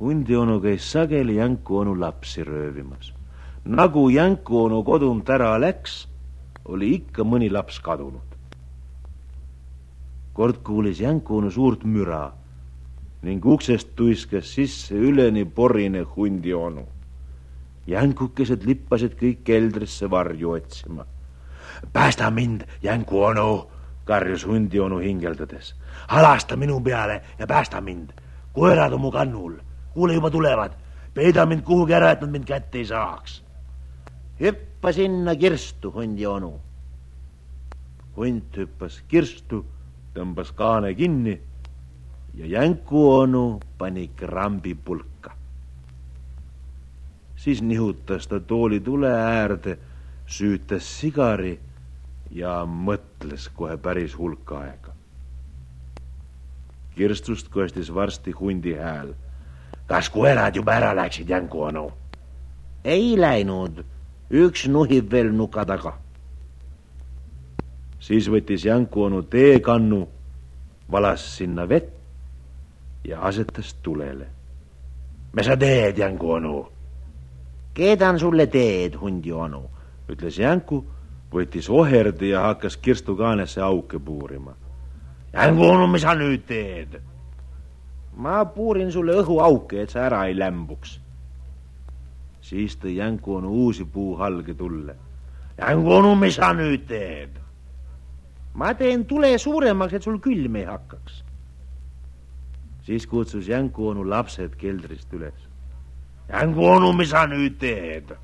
hundi onu käis sageli Jänku onu lapsi röövimas. nagu Jänku onu kodunt ära läks, oli ikka mõni laps kadunud. kord kuulis Jänku onu suurt müra ning uksest tuiskas sisse üleni porine hundi onu. jänkukesed lippasid kõik keldrisse varju otsima. päästa mind, Jänku onu, karjus hundi onu hingeldades. halasta minu peale ja päästa mind. koerad on mu kannul, kuule juba tulevad. peida mind kuhugi ära, et nad mind kätte ei saaks. hüppa sinna kirstu, hundi onu. hunt hüppas kirstu, tõmbas kaane kinni ja Jänku onu pani krambi pulka. siis nihutas ta tooli tule äärde, süütas sigari ja mõtles kohe päris hulk aega. kirstust kostis varsti hundi hääl. Kas koerad juba ära läksid, Jänku onu? ei läinud, üks nuhib veel nuka taga. siis võttis Jänku onu teekannu, valas sinna vett ja asetas tulele. me sa teed, Jänku onu? keedan sulle teed, hundi onu, ütles Jänku, võttis oherdi ja hakkas kirstu kaanesse auke puurima. Jänku onu, mis sa nüüd teed? Ma puurin sulle õhuauke, et sa ära ei lämbuks. siis tõi Jänku onu uusi puuhalge tulle. Jänku onu, mis sa nüüd teed? ma teen tule suuremaks, et sul külm ei hakkaks siis kutsus Jänku onu lapsed keldrist üles. Jänku onu, mis sa nüüd teed?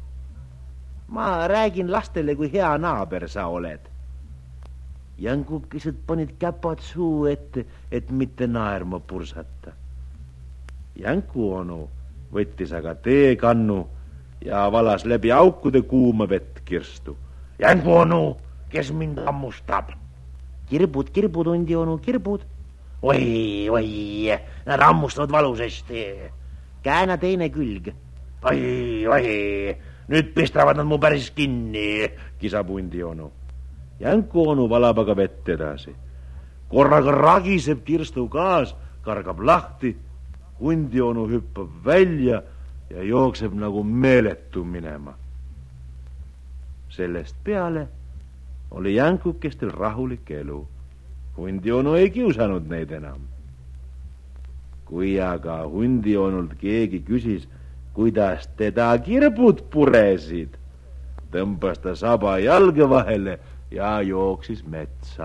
ma räägin lastele, kui hea naaber sa oled. Jänkukesed panid käpad suu ette, et mitte naerma pursata. Jänku onu võttis aga teekannu ja valas läbi aukude kuuma vett kirstu. Jänku onu, kes mind hammustab? kirbud, kirbud, hundi onu, kirbud oi, oi, nad hammustavad valusasti. kääna teine külg. oi, oi, nüüd pistavad nad mu päris kinni, kisab hundi onu. Jänku onu valab aga vett edasi. korraga ragiseb kirstu gaas, kargab lahti, hundi onu hüppab välja ja jookseb nagu meeletu minema. sellest peale oli jänkukestel rahulik elu hundionu ei kiusanud neid enam. kui aga hundionult keegi küsis, kuidas teda kirbud puresid, tõmbas ta saba jalge vahele ja jooksis metsa